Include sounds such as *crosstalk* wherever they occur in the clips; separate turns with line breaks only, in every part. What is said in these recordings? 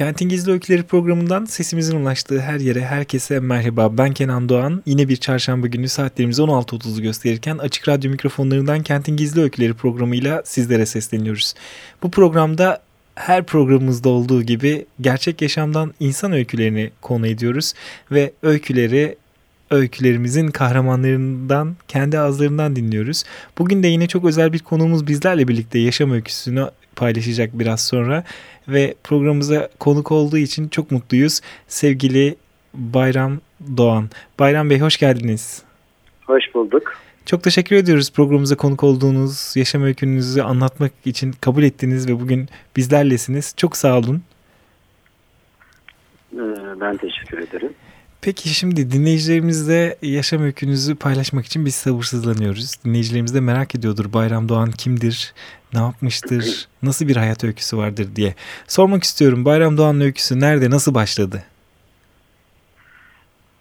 Kentin Gizli Öyküleri programından sesimizin ulaştığı her yere herkese merhaba. Ben Kenan Doğan. Yine bir çarşamba günü saatlerimiz 16.30'u gösterirken Açık Radyo mikrofonlarından Kentin Gizli Öyküleri programıyla sizlere sesleniyoruz. Bu programda her programımızda olduğu gibi gerçek yaşamdan insan öykülerini konu ediyoruz ve öyküleri öykülerimizin kahramanlarından kendi ağızlarından dinliyoruz. Bugün de yine çok özel bir konuğumuz bizlerle birlikte yaşam öyküsünü paylaşacak biraz sonra ve programımıza konuk olduğu için çok mutluyuz. Sevgili Bayram Doğan. Bayram Bey hoş geldiniz.
Hoş bulduk.
Çok teşekkür ediyoruz programımıza konuk olduğunuz, yaşam öykünüzü anlatmak için kabul ettiniz ve bugün bizlerlesiniz. Çok sağ olun.
Ee, ben teşekkür ederim.
Peki şimdi dinleyicilerimizle yaşam öykünüzü paylaşmak için biz sabırsızlanıyoruz. Dinleyicilerimiz de merak ediyordur Bayram Doğan kimdir, ne yapmıştır, nasıl bir hayat öyküsü vardır diye. Sormak istiyorum Bayram Doğan'ın öyküsü nerede, nasıl başladı?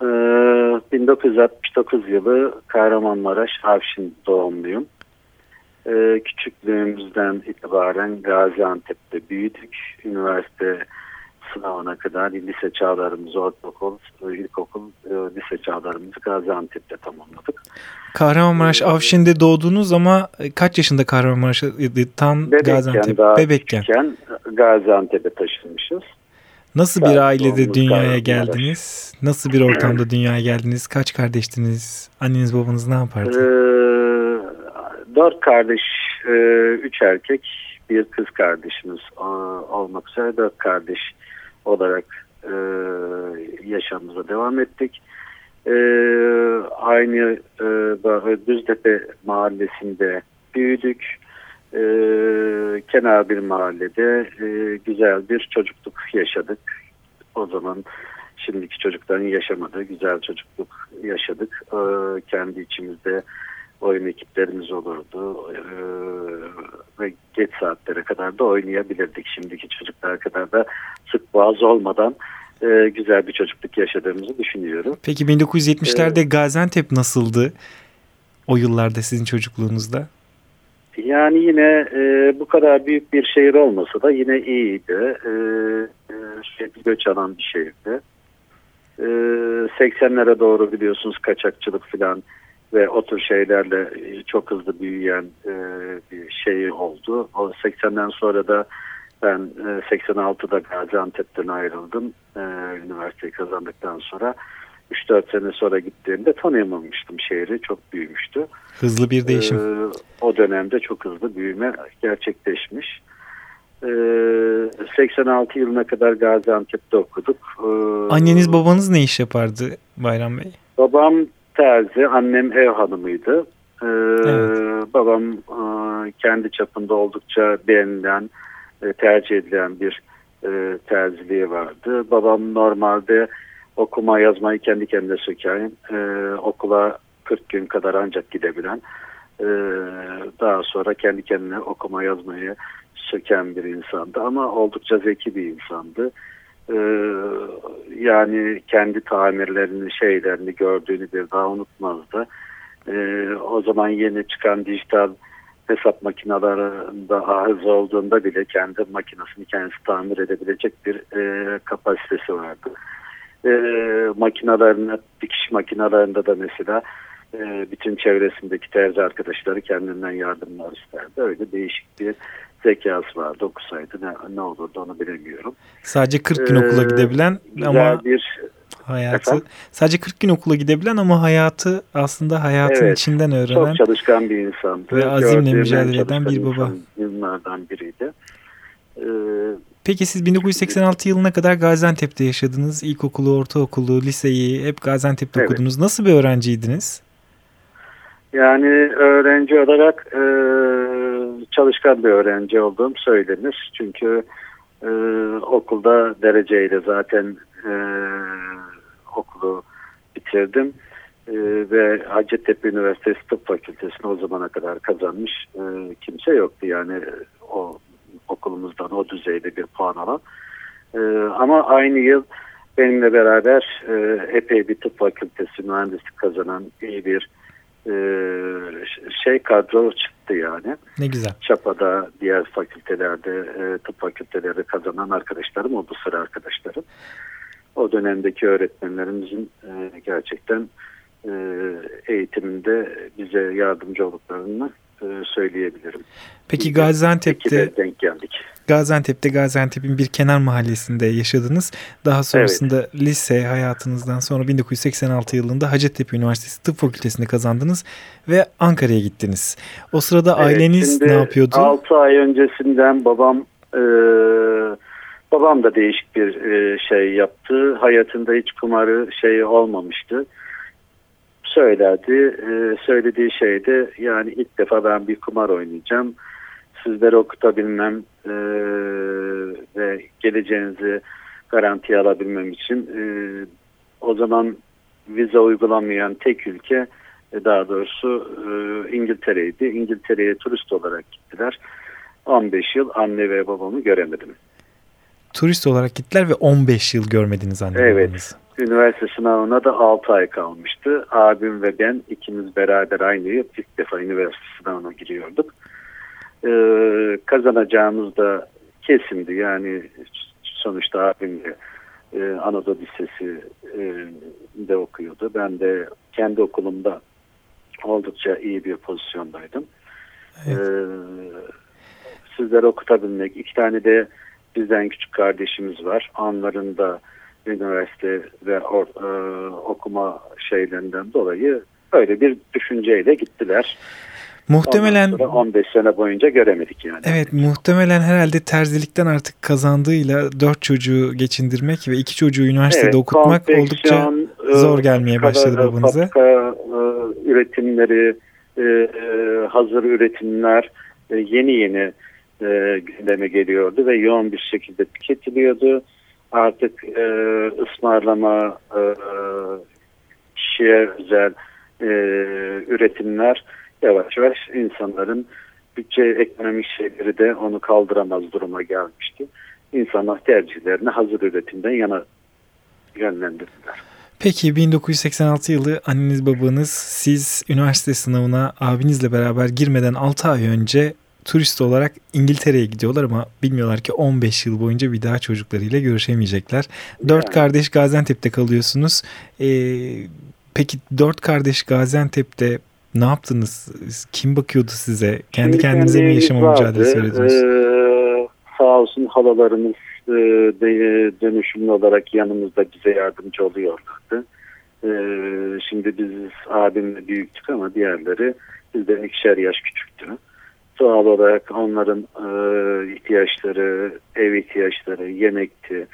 Ee, 1969 yılı Kahramanmaraş Avşin doğumluyum. Ee, küçüklüğümüzden itibaren Gaziantep'te büyüdük. Üniversite sınavına kadar lise çağlarımız, ortaokul, ilkokul, e, lise çağlarımızı Gaziantep'te tamamladık.
Kahramanmaraş Avşin'de doğdunuz ama kaç yaşında Kahramanmaraş'a tam
bebekken,
Gaziantep? Bebekken.
Küçükken Gaziantep'e taşınmışız.
Nasıl bir ailede dünyaya geldiniz? Nasıl bir ortamda *clears throat* dünyaya geldiniz? Kaç kardeştiniz? Anneniz babanız ne yapardı?
Ee, dört kardeş, e, üç erkek, bir kız kardeşimiz e, olmak üzere dört kardeş olarak e, yaşamımıza devam ettik. E, aynı e, Düztepe mahallesinde büyüdük. E, kenar bir mahallede e, güzel bir çocukluk yaşadık. O zaman şimdiki çocukların yaşamadığı güzel çocukluk yaşadık. E, kendi içimizde oyun ekiplerimiz olurdu. E, ve geç saatlere kadar da oynayabilirdik. Şimdiki çocuklar kadar da sık boğaz olmadan e, güzel bir çocukluk yaşadığımızı düşünüyorum.
Peki 1970'lerde ee, Gaziantep nasıldı o yıllarda sizin çocukluğunuzda?
Yani yine e, bu kadar büyük bir şehir olmasa da yine iyiydi. E, e, göç alan bir şehirdi. E, 80'lere doğru biliyorsunuz kaçakçılık falan ve o tür şeylerle e, çok hızlı büyüyen e, bir şey oldu. O 80'den sonra da ben e, 86'da Gaziantep'ten ayrıldım. E, üniversiteyi kazandıktan sonra 3-4 sene sonra gittiğimde tanıyamamıştım şehri. Çok büyümüştü.
Hızlı bir değişim.
E, o dönemde çok hızlı büyüme gerçekleşmiş. E, 86 yılına kadar Gaziantep'te okuduk. E,
Anneniz babanız ne iş yapardı Bayram Bey?
Babam terzi, annem ev hanımıydı. Ee, evet. Babam e, kendi çapında oldukça beğenilen, e, tercih edilen bir e, terziliği vardı. Babam normalde okuma yazmayı kendi kendine söken, e, okula 40 gün kadar ancak gidebilen, e, daha sonra kendi kendine okuma yazmayı söken bir insandı. Ama oldukça zeki bir insandı. Ee, yani kendi tamirlerini şeylerini gördüğünü bir daha unutmazdı. Ee, o zaman yeni çıkan dijital hesap makinelerinde arız olduğunda bile kendi makinesini kendisi tamir edebilecek bir e, kapasitesi vardı. E, makinalarını, dikiş makinalarında da mesela e, bütün çevresindeki terzi arkadaşları kendinden yardımlar isterdi. Öyle değişik bir zekası vardı okusaydı ne, ne olurdu onu bilemiyorum.
Sadece 40 gün ee, okula gidebilen ama bir hayatı efendim? sadece 40 gün okula gidebilen ama hayatı aslında hayatın evet, içinden öğrenen
çok çalışkan bir insandı.
Ve azimle mücadele eden bir baba.
Bunlardan biriydi.
Ee, Peki siz 1986 yılına kadar Gaziantep'te yaşadınız. İlkokulu, ortaokulu, liseyi hep Gaziantep'te evet. okudunuz. Nasıl bir öğrenciydiniz?
Yani öğrenci olarak e, çalışkan bir öğrenci olduğum söylenir. Çünkü e, okulda dereceyle zaten e, okulu bitirdim. E, ve Hacettepe Üniversitesi Tıp Fakültesini o zamana kadar kazanmış e, kimse yoktu. Yani o okulumuzdan o düzeyde bir puan alan. E, ama aynı yıl benimle beraber e, epey bir tıp fakültesi mühendislik kazanan iyi bir e, şey kadro çıktı yani.
Ne güzel.
Çapa'da diğer fakültelerde e, tıp fakülteleri kazanan arkadaşlarım oldu sıra arkadaşlarım. O dönemdeki öğretmenlerimizin e, gerçekten e, eğitiminde bize yardımcı olduklarını söyleyebilirim.
Peki Gaziantep'te
denk geldik.
Gaziantep'te Gaziantep'in bir kenar mahallesinde yaşadınız. Daha sonrasında evet. lise hayatınızdan sonra 1986 yılında Hacettepe Üniversitesi Tıp Fakültesini kazandınız ve Ankara'ya gittiniz. O sırada evet, aileniz ne yapıyordu?
6 ay öncesinden babam e, babam da değişik bir e, şey yaptı. Hayatında hiç kumarı şey olmamıştı söylerdi. E, söylediği şeydi yani ilk defa ben bir kumar oynayacağım. Sizleri okutabilmem e, ve geleceğinizi garantiye alabilmem için e, o zaman vize uygulamayan tek ülke e, daha doğrusu e, İngiltere'ydi. İngiltere'ye turist olarak gittiler. 15 yıl anne ve babamı göremedim.
Turist olarak gittiler ve 15 yıl görmediniz anne
evet. babanızı. Üniversite sınavına da 6 ay kalmıştı. Abim ve ben ikimiz beraber aynı yıl ilk defa üniversite sınavına giriyorduk. Ee, kazanacağımız da kesindi. Yani sonuçta abim de e, Anadolu Lisesi e, de okuyordu. Ben de kendi okulumda oldukça iyi bir pozisyondaydım. Evet. Ee, sizleri okutabilmek. iki tane de bizden küçük kardeşimiz var. Onların da üniversite ve or, e, okuma şeylerinden dolayı öyle bir düşünceyle gittiler.
Muhtemelen
15 sene boyunca göremedik yani.
Evet muhtemelen herhalde terzilikten artık kazandığıyla dört çocuğu geçindirmek ve iki çocuğu üniversitede evet, okutmak oldukça e, zor gelmeye başladı babanıza.
Fabrika, e, üretimleri, e, hazır üretimler yeni yeni gündeme geliyordu ve yoğun bir şekilde tüketiliyordu artık e, ısmarlama e, kişiye özel e, üretimler yavaş yavaş insanların bütçe ekonomik şeyleri de onu kaldıramaz duruma gelmişti. İnsanlar tercihlerini hazır üretimden yana yönlendirdiler.
Peki 1986 yılı anneniz babanız siz üniversite sınavına abinizle beraber girmeden 6 ay önce turist olarak İngiltere'ye gidiyorlar ama bilmiyorlar ki 15 yıl boyunca bir daha çocuklarıyla görüşemeyecekler. Dört yani. kardeş Gaziantep'te kalıyorsunuz. Ee, peki dört kardeş Gaziantep'te ne yaptınız? Kim bakıyordu size? Kendi Şimdi kendinize mi yaşama mücadelesi verdiniz?
Ee, sağ olsun halalarımız e, dönüşümlü olarak yanımızda bize yardımcı oluyorlardı. E, şimdi biz abimle büyüktük ama diğerleri bizden ikişer yaş küçüktü doğal olarak onların e, ihtiyaçları, ev ihtiyaçları, yemekti.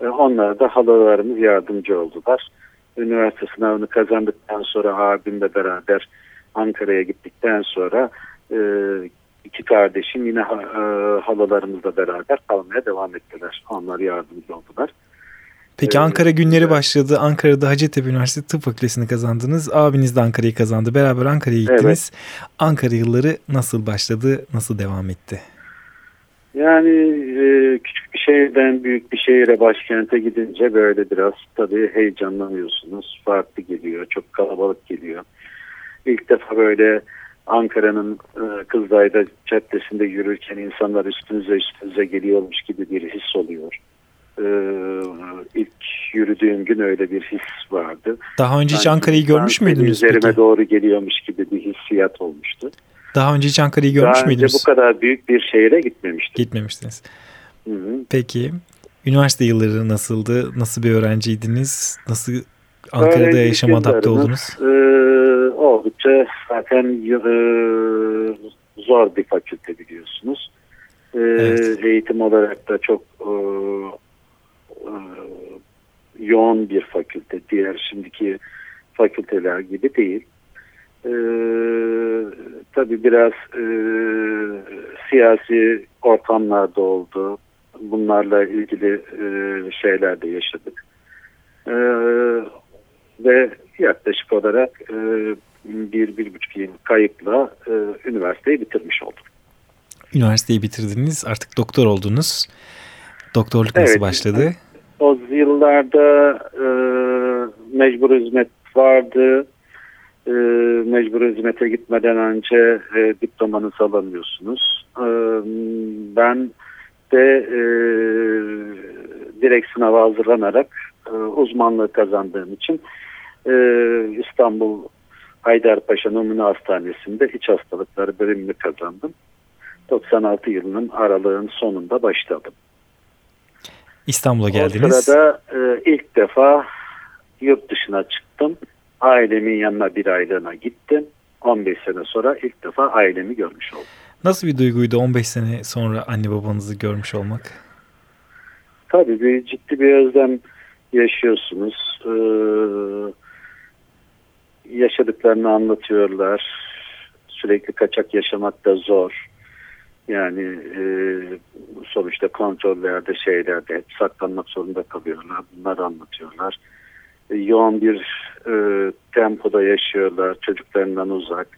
E, onlara da halalarımız yardımcı oldular. Üniversite sınavını kazandıktan sonra abimle beraber Ankara'ya gittikten sonra e, iki kardeşim yine e, halalarımızla beraber kalmaya devam ettiler. Onlar yardımcı oldular.
Peki Ankara günleri başladı. Ankara'da Hacettepe Üniversitesi Tıp Fakültesini kazandınız. Abiniz de Ankara'yı kazandı. Beraber Ankara'ya gittiniz. Evet. Ankara yılları nasıl başladı? Nasıl devam etti?
Yani e, küçük bir şehirden büyük bir şehire başkente gidince böyle biraz tabii heyecanlanıyorsunuz. Farklı geliyor. Çok kalabalık geliyor. İlk defa böyle Ankara'nın e, Kızılay'da caddesinde yürürken insanlar üstünüze üstünüze geliyormuş gibi bir his oluyor e, ilk yürüdüğüm gün öyle bir his vardı.
Daha önce hiç Ankara'yı görmüş müydünüz
üzerime peki? doğru geliyormuş gibi bir hissiyat olmuştu.
Daha önce hiç Ankara'yı görmüş Daha müydünüz?
Daha önce bu kadar büyük bir şehire gitmemiştim.
Gitmemiştiniz. Hı hı. Peki üniversite yılları nasıldı? Nasıl bir öğrenciydiniz? Nasıl Ankara'da Öğrenci yaşam adapte oldunuz?
E, oldukça zaten e, zor bir fakülte biliyorsunuz. E, evet. Eğitim olarak da çok e, yoğun bir fakülte. Diğer şimdiki fakülteler gibi değil. E, tabii biraz e, siyasi ortamlarda oldu. bunlarla ilgili e, şeyler de yaşadık. E, ve yaklaşık olarak e, bir, bir buçuk yıl kayıpla e, üniversiteyi bitirmiş oldum.
Üniversiteyi bitirdiniz, artık doktor oldunuz. Doktorluk nasıl evet, başladı?
O yıllarda e, mecbur hizmet vardı. E, mecbur hizmete gitmeden önce e, diplomanızı alamıyorsunuz. E, ben de e, direkt sınava hazırlanarak e, uzmanlığı kazandığım için e, İstanbul Haydarpaşa Numune Hastanesi'nde iç hastalıkları bölümünü kazandım. 96 yılının aralığın sonunda başladım.
İstanbul'a geldiniz.
O sırada e, ilk defa yurt dışına çıktım. Ailemin yanına bir aylığına gittim. 15 sene sonra ilk defa ailemi görmüş oldum.
Nasıl bir duyguydu 15 sene sonra anne babanızı görmüş olmak?
Tabii bir ciddi bir özlem yaşıyorsunuz. Ee, yaşadıklarını anlatıyorlar. Sürekli kaçak yaşamak da zor. Yani e, sonuçta kontrollerde şeylerde hep saklanmak zorunda kalıyorlar. Bunları anlatıyorlar. E, yoğun bir e, tempoda yaşıyorlar. Çocuklarından uzak.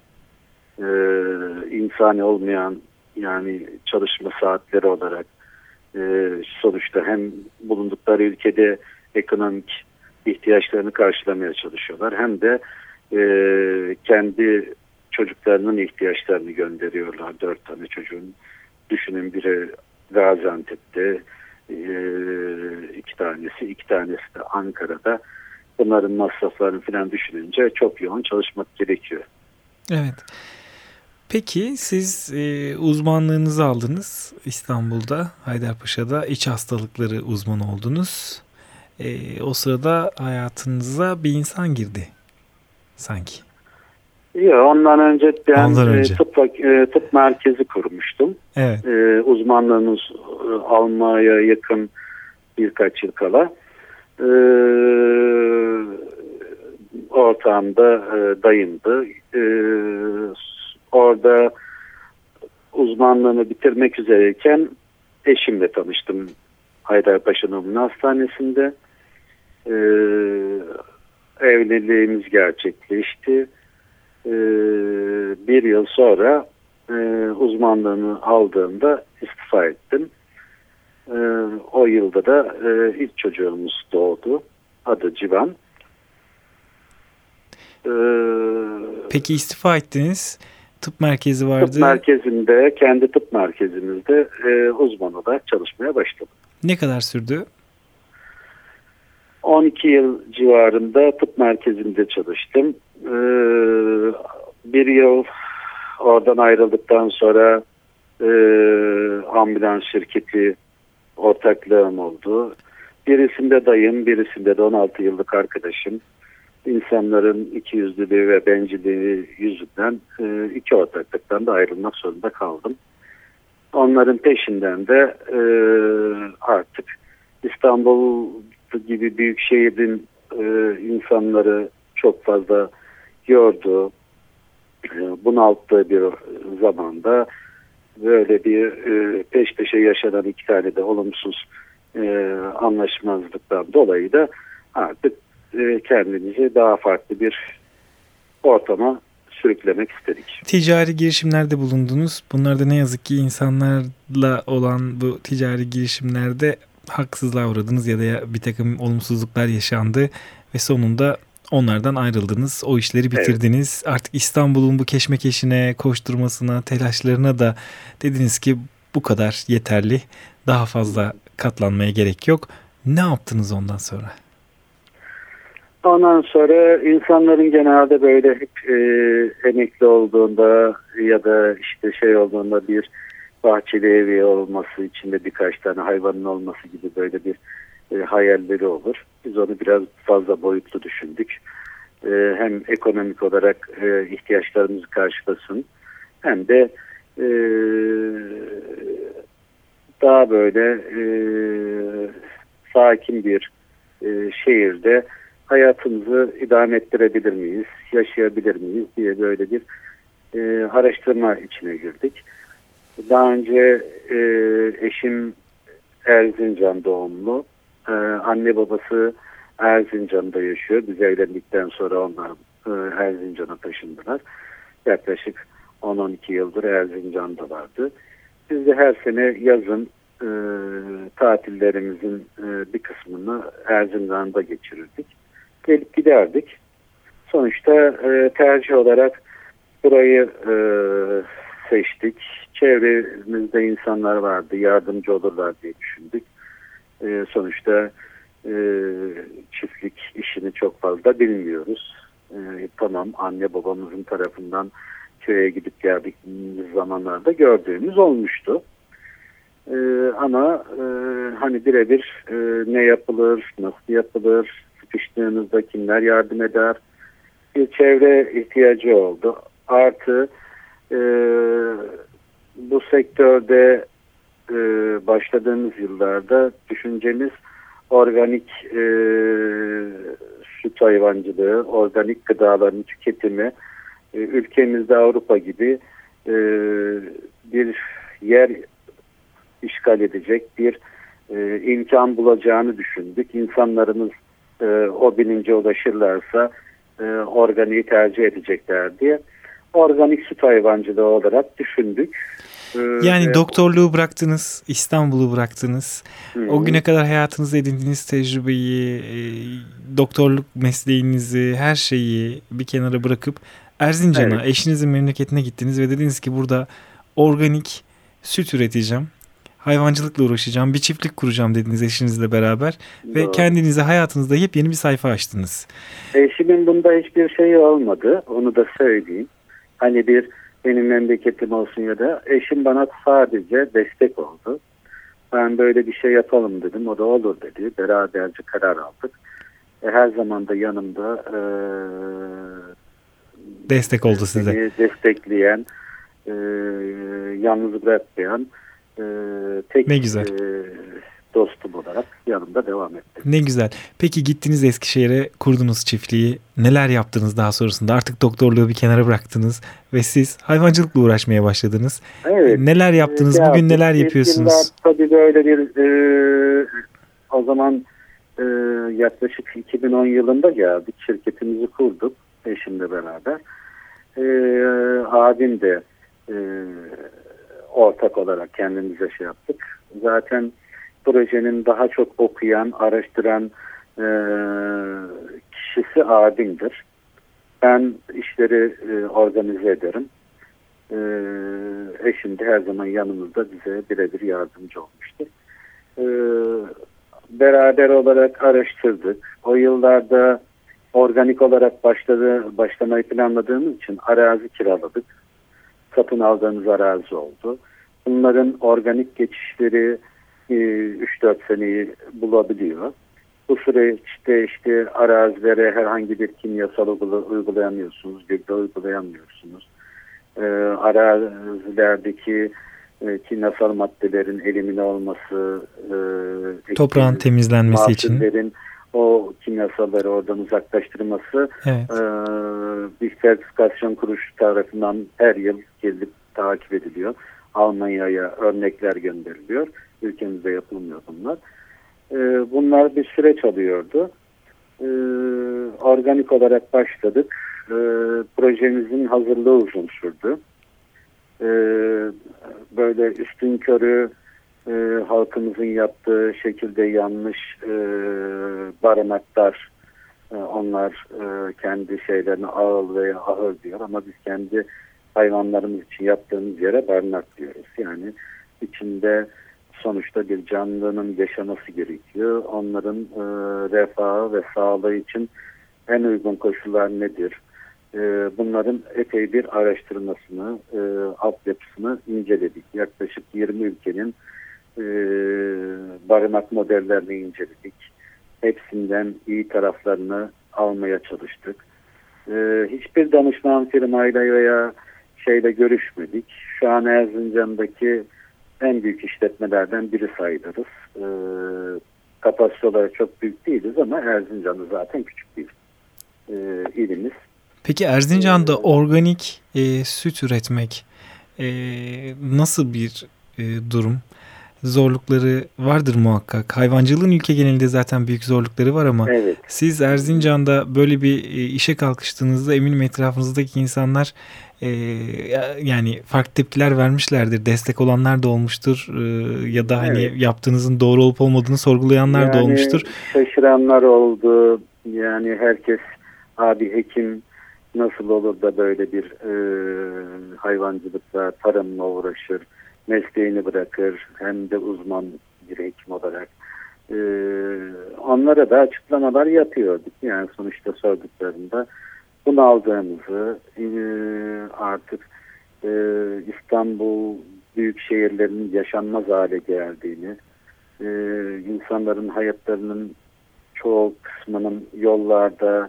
E, insani olmayan yani çalışma saatleri olarak e, sonuçta hem bulundukları ülkede ekonomik ihtiyaçlarını karşılamaya çalışıyorlar hem de e, kendi çocuklarının ihtiyaçlarını gönderiyorlar. Dört tane çocuğun. Düşünün biri Gaziantep'te, e, iki tanesi, iki tanesi de Ankara'da. Bunların masraflarını falan düşününce çok yoğun çalışmak gerekiyor.
Evet. Peki siz e, uzmanlığınızı aldınız İstanbul'da, Haydarpaşa'da iç hastalıkları uzmanı oldunuz. E, o sırada hayatınıza bir insan girdi sanki.
Yok ondan önce ben ondan e, önce. Tıp, e, tıp merkezi kurmuştum.
Evet.
Ee, uzmanlığımız e, almaya yakın birkaç yıl kala. Ee, ortağımda e, dayımdı. Ee, orada uzmanlığını bitirmek üzereyken eşimle tanıştım Haydarpaşa Numune Hastanesi'nde. Ee, evliliğimiz gerçekleşti. Ee, bir yıl sonra e, uzmanlığını aldığımda istifa ettim. E, o yılda da e, ilk çocuğumuz doğdu. Adı Civan.
E, Peki istifa ettiniz. Tıp merkezi vardı.
Tıp merkezinde, kendi tıp merkezimizde e, uzman olarak çalışmaya başladım.
Ne kadar sürdü?
12 yıl civarında tıp merkezinde çalıştım. Ee, bir yıl oradan ayrıldıktan sonra e, ambulans şirketi ortaklığım oldu. Birisinde dayım, birisinde de 16 yıllık arkadaşım. İnsanların ikiyüzlülüğü ve bencilliği yüzünden e, iki ortaklıktan da ayrılmak zorunda kaldım. Onların peşinden de e, artık İstanbul gibi büyük şehrin e, insanları çok fazla yordu, e, bunalttığı bir zamanda böyle bir e, peş peşe yaşanan iki tane de olumsuz e, anlaşmazlıktan dolayı da artık kendimizi daha farklı bir ortama sürüklemek istedik.
Ticari girişimlerde bulundunuz. Bunlarda ne yazık ki insanlarla olan bu ticari girişimlerde haksızlığa uğradınız ya da bir takım olumsuzluklar yaşandı ve sonunda onlardan ayrıldınız. O işleri bitirdiniz. Evet. Artık İstanbul'un bu keşmekeşine, koşturmasına, telaşlarına da dediniz ki bu kadar yeterli. Daha fazla katlanmaya gerek yok. Ne yaptınız ondan sonra?
Ondan sonra insanların genelde böyle hep e, emekli olduğunda ya da işte şey olduğunda bir bahçeli evi olması, içinde birkaç tane hayvanın olması gibi böyle bir e, hayalleri olur. Biz onu biraz fazla boyutlu düşündük. E, hem ekonomik olarak e, ihtiyaçlarımızı karşılasın hem de e, daha böyle e, sakin bir e, şehirde hayatımızı idame ettirebilir miyiz, yaşayabilir miyiz diye böyle bir e, araştırma içine girdik. Daha önce e, eşim Erzincan doğumlu. E, anne babası Erzincan'da yaşıyor. Biz evlendikten sonra onlar e, Erzincan'a taşındılar. Yaklaşık 10-12 yıldır Erzincan'da vardı. Biz de her sene yazın e, tatillerimizin e, bir kısmını Erzincan'da geçirirdik. Gelip giderdik. Sonuçta e, tercih olarak burayı e, seçtik. Çevremizde insanlar vardı, yardımcı olurlar diye düşündük. E, sonuçta e, çiftlik işini çok fazla bilmiyoruz. E, tamam anne babamızın tarafından köye gidip geldiğimiz zamanlarda gördüğümüz olmuştu. E, ama e, hani birebir e, ne yapılır, nasıl yapılır, sıkıştığınızda kimler yardım eder bir çevre ihtiyacı oldu. Artı e, bu sektörde e, başladığımız yıllarda düşüncemiz organik e, süt hayvancılığı, organik gıdaların tüketimi e, ülkemizde Avrupa gibi e, bir yer işgal edecek bir e, imkan bulacağını düşündük. İnsanlarımız e, o bilince ulaşırlarsa e, organiği tercih edecekler diye organik süt hayvancılığı olarak düşündük.
Ee, yani e, doktorluğu bıraktınız, İstanbul'u bıraktınız. Hı. O güne kadar hayatınızda edindiğiniz tecrübeyi, e, doktorluk mesleğinizi, her şeyi bir kenara bırakıp Erzincan'a, evet. eşinizin memleketine gittiniz ve dediniz ki burada organik süt üreteceğim hayvancılıkla uğraşacağım, bir çiftlik kuracağım dediniz eşinizle beraber Doğru. ve kendinize hayatınızda yepyeni bir sayfa açtınız.
Eşimin bunda hiçbir şey olmadı, onu da söyleyeyim. Hani bir benim memleketim olsun ya da eşim bana sadece destek oldu. Ben böyle bir şey yapalım dedim, o da olur dedi. Beraberce karar aldık. E, her zaman da yanımda e,
destek oldu size.
Destekleyen, e, yalnız bırakmayan, e, tek ne güzel. E, dostum olarak yanımda devam etti.
Ne güzel. Peki gittiniz Eskişehir'e kurdunuz çiftliği. Neler yaptınız daha sonrasında? Artık doktorluğu bir kenara bıraktınız ve siz hayvancılıkla uğraşmaya başladınız. Evet. Neler yaptınız? Ya, Bugün neler yapıyorsunuz?
Tabii böyle bir e, o zaman e, yaklaşık 2010 yılında geldik. Şirketimizi kurduk eşimle beraber. E, abim de e, ortak olarak kendimize şey yaptık. Zaten projenin daha çok okuyan, araştıran e, kişisi abimdir. Ben işleri e, organize ederim. E, eşim de her zaman yanımızda bize birebir yardımcı olmuştu. E, beraber olarak araştırdık. O yıllarda organik olarak başladı, başlamayı planladığımız için arazi kiraladık satın aldığımız arazi oldu. Bunların organik geçişleri 3-4 e, seneyi bulabiliyor. Bu süreçte işte arazilere herhangi bir kimyasal uygulayamıyorsunuz, gübre uygulayamıyorsunuz. E, arazilerdeki e, kimyasal maddelerin elimine olması,
e, toprağın temizlenmesi için
o kimyasalları oradan uzaklaştırması evet. e, bir sertifikasyon kuruluşu tarafından her yıl gelip takip ediliyor. Almanya'ya örnekler gönderiliyor. Ülkemizde yapılmıyor bunlar. E, bunlar bir süreç alıyordu. E, organik olarak başladık. E, projemizin hazırlığı uzun sürdü. E, böyle üstün körü e, halkımızın yaptığı şekilde yanlış e, barınaklar e, onlar e, kendi şeylerini ağıl veya ahır diyor ama biz kendi hayvanlarımız için yaptığımız yere barınak diyoruz. Yani içinde sonuçta bir canlının yaşaması gerekiyor. Onların e, refahı ve sağlığı için en uygun koşullar nedir? E, bunların epey bir araştırmasını, e, altyapısını inceledik. Yaklaşık 20 ülkenin e, barınak modellerini inceledik. Hepsinden iyi taraflarını almaya çalıştık. E, hiçbir danışman firmayla veya şeyle görüşmedik. Şu an Erzincan'daki en büyük işletmelerden biri sayılırız. E, kapasite olarak çok büyük değiliz ama Erzincan'da zaten küçük bir e, ilimiz.
Peki Erzincan'da ee, organik e, süt üretmek e, nasıl bir e, durum? Zorlukları vardır muhakkak. Hayvancılığın ülke genelinde zaten büyük zorlukları var ama
evet.
siz Erzincan'da böyle bir e, işe kalkıştığınızda eminim etrafınızdaki insanlar e, yani farklı tepkiler vermişlerdir. Destek olanlar da olmuştur e, ya da hani evet. yaptığınızın doğru olup olmadığını sorgulayanlar yani, da olmuştur.
Şaşıranlar oldu. Yani herkes abi hekim nasıl olur da böyle bir e, hayvancılıkla, tarımla uğraşır, mesleğini bırakır hem de uzman bir hekim olarak. E, onlara da açıklamalar yapıyorduk. Yani sonuçta sorduklarında bunu aldığımızı e, artık e, İstanbul büyük şehirlerinin yaşanmaz hale geldiğini, e, insanların hayatlarının çoğu kısmının yollarda,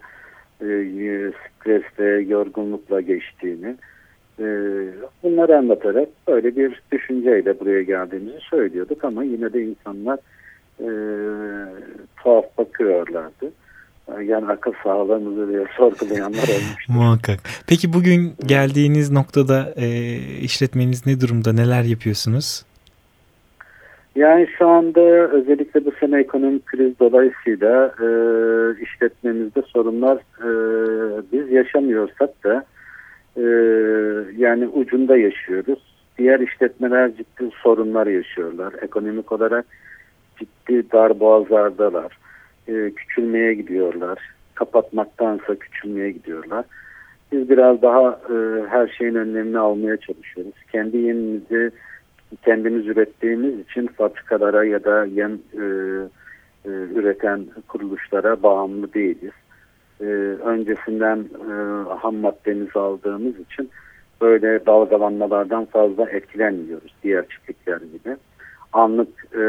e, stresle, yorgunlukla geçtiğini bunları anlatarak böyle bir düşünceyle buraya geldiğimizi söylüyorduk ama yine de insanlar e, tuhaf bakıyorlardı. Yani akıl sağlığımızı diye *laughs* sorgulayanlar olmuştu.
Muhakkak. Peki bugün geldiğiniz noktada e, işletmeniz ne durumda? Neler yapıyorsunuz?
Yani şu anda özellikle bu sene ekonomik kriz dolayısıyla e, işletmemizde sorunlar e, biz yaşamıyorsak da e, yani ucunda yaşıyoruz. Diğer işletmeler ciddi sorunlar yaşıyorlar. Ekonomik olarak ciddi dar boğazlardalar. E, küçülmeye gidiyorlar. Kapatmaktansa küçülmeye gidiyorlar. Biz biraz daha e, her şeyin önlemini almaya çalışıyoruz. Kendi yenimizi kendimiz ürettiğimiz için fabrikalara ya da yem e, e, üreten kuruluşlara bağımlı değiliz. E, öncesinden e, ham maddemizi aldığımız için böyle dalgalanmalardan fazla etkilenmiyoruz diğer çiftlikler gibi. Anlık e,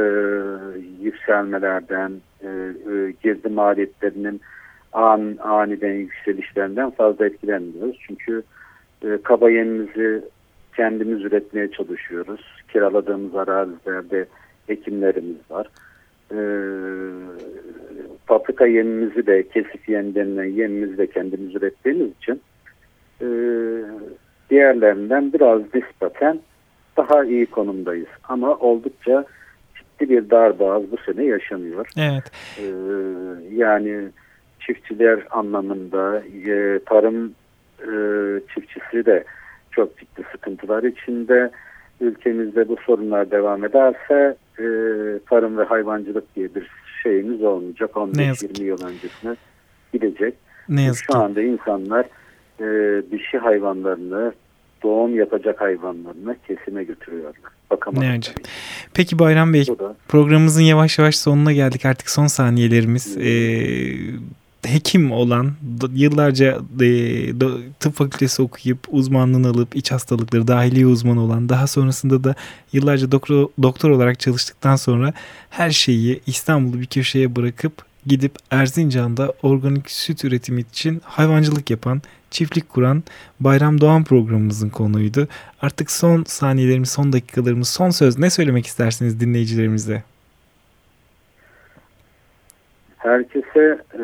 yükselmelerden, e, e, girdi maliyetlerinin an, aniden yükselişlerinden fazla etkilenmiyoruz. Çünkü e, kaba yemimizi kendimiz üretmeye çalışıyoruz. Kiraladığımız arazilerde ekimlerimiz var. E, paprika yemimizi de kesif yem denilen yemimizi de kendimiz ürettiğimiz için e, diğerlerinden biraz nispeten daha iyi konumdayız. Ama oldukça ciddi bir darboğaz bu sene yaşanıyor.
Evet.
E, yani çiftçiler anlamında e, tarım e, çiftçisi de çok ciddi sıkıntılar içinde. Ülkemizde bu sorunlar devam ederse e, tarım ve hayvancılık diye bir şeyimiz olmayacak. 15-20 yıl öncesine gidecek.
Ne yazık
Şu anda insanlar e, dişi hayvanlarını doğum yapacak hayvanlarını kesime götürüyorlar.
Ne acı. Peki Bayram Bey programımızın yavaş yavaş sonuna geldik artık son saniyelerimiz. Ee, hekim olan yıllarca tıp fakültesi okuyup uzmanlığını alıp iç hastalıkları dahiliye uzmanı olan daha sonrasında da yıllarca doktor, doktor olarak çalıştıktan sonra her şeyi İstanbul'u bir köşeye bırakıp gidip Erzincan'da organik süt üretimi için hayvancılık yapan, çiftlik kuran Bayram Doğan programımızın konuydu. Artık son saniyelerimiz, son dakikalarımız, son söz ne söylemek istersiniz dinleyicilerimize?
Herkese e,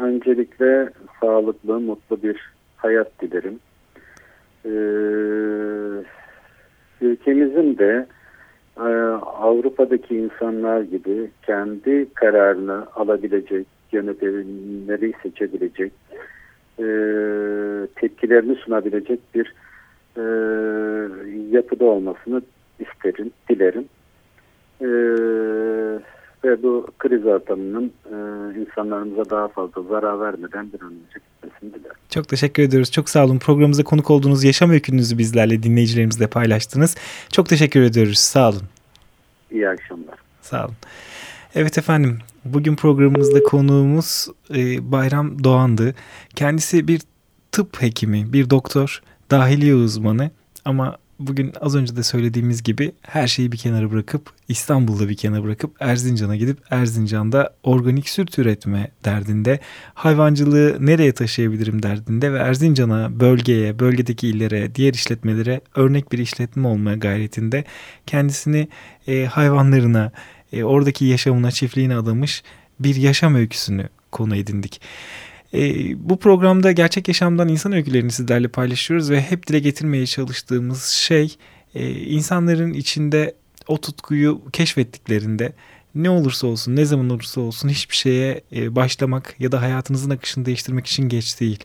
öncelikle sağlıklı, mutlu bir hayat dilerim. E, ülkemizin de e, Avrupa'daki insanlar gibi kendi kararını alabilecek, yönetimleri seçebilecek, e, tepkilerini sunabilecek bir e, yapıda olmasını isterim, dilerim. Eee ve bu kriz ortamının e, insanlarımıza daha fazla zarar vermeden bir an önce gitmesini dilerim.
Çok teşekkür ediyoruz. Çok sağ olun. Programımıza konuk olduğunuz yaşam öykünüzü bizlerle, dinleyicilerimizle paylaştınız. Çok teşekkür ediyoruz. Sağ olun.
İyi akşamlar.
Sağ olun. Evet efendim, bugün programımızda konuğumuz e, Bayram Doğan'dı. Kendisi bir tıp hekimi, bir doktor, dahiliye uzmanı ama bugün az önce de söylediğimiz gibi her şeyi bir kenara bırakıp İstanbul'da bir kenara bırakıp Erzincan'a gidip Erzincan'da organik süt üretme derdinde hayvancılığı nereye taşıyabilirim derdinde ve Erzincan'a, bölgeye, bölgedeki illere, diğer işletmelere örnek bir işletme olmaya gayretinde kendisini e, hayvanlarına, e, oradaki yaşamına, çiftliğine adamış bir yaşam öyküsünü konu edindik. E, bu programda gerçek yaşamdan insan öykülerini sizlerle paylaşıyoruz ve hep dile getirmeye çalıştığımız şey e, insanların içinde o tutkuyu keşfettiklerinde ne olursa olsun, ne zaman olursa olsun hiçbir şeye e, başlamak ya da hayatınızın akışını değiştirmek için geç değil.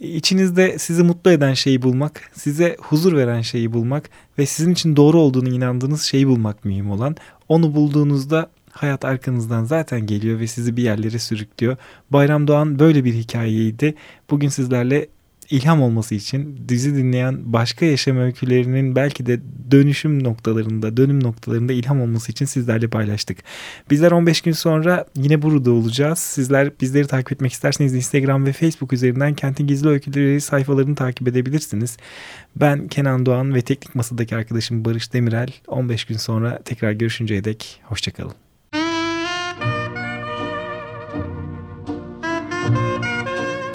İçinizde sizi mutlu eden şeyi bulmak, size huzur veren şeyi bulmak ve sizin için doğru olduğunu inandığınız şeyi bulmak mühim olan. Onu bulduğunuzda hayat arkanızdan zaten geliyor ve sizi bir yerlere sürüklüyor. Bayram Doğan böyle bir hikayeydi. Bugün sizlerle ilham olması için dizi dinleyen başka yaşam öykülerinin belki de dönüşüm noktalarında, dönüm noktalarında ilham olması için sizlerle paylaştık. Bizler 15 gün sonra yine burada olacağız. Sizler bizleri takip etmek isterseniz Instagram ve Facebook üzerinden Kentin Gizli Öyküleri sayfalarını takip edebilirsiniz. Ben Kenan Doğan ve teknik masadaki arkadaşım Barış Demirel 15 gün sonra tekrar görüşünceye dek hoşçakalın.